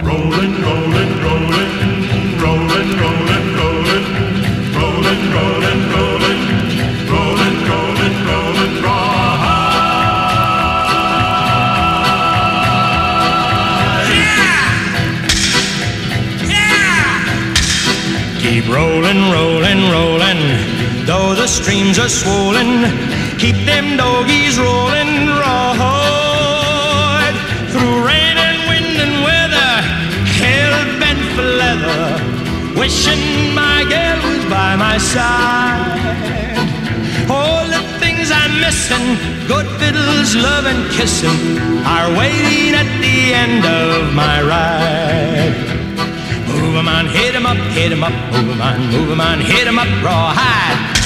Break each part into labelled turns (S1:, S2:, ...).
S1: Rolling, rolling, rolling, rolling, rolling, rolling, rolling, rolling, rolling, rolling, rolling, rolling,
S2: Keep rolling, rolling, rolling, though the streams are swollen. Keep them doggies rolling, leather, wishing my girl was by my side. All the things I'm missing, good fiddles, love and kissing, are waiting at the end of my ride. Move 'em on, hit 'em up, hit 'em up, move 'em on, move 'em on, hit 'em up, rawhide.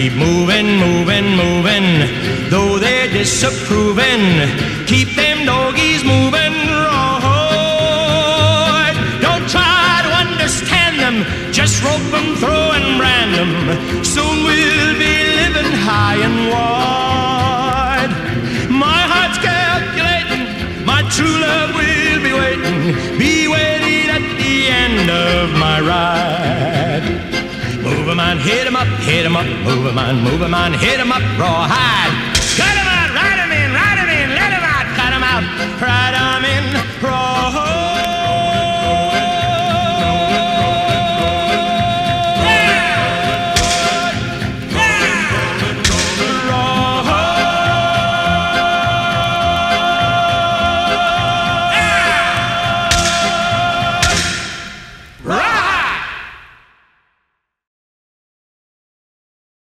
S2: Keep moving, moving, moving, though they're disapproving. Keep them doggies moving, rawhide. Don't try to understand them, just rope 'em, throw and brand 'em. Soon we'll be living high and wide. My heart's calculating, my true love will be waiting, be waiting at the end of my ride. Move 'em on, hit 'em up, hit 'em up, move 'em on, move 'em on, hit 'em up, rawhide.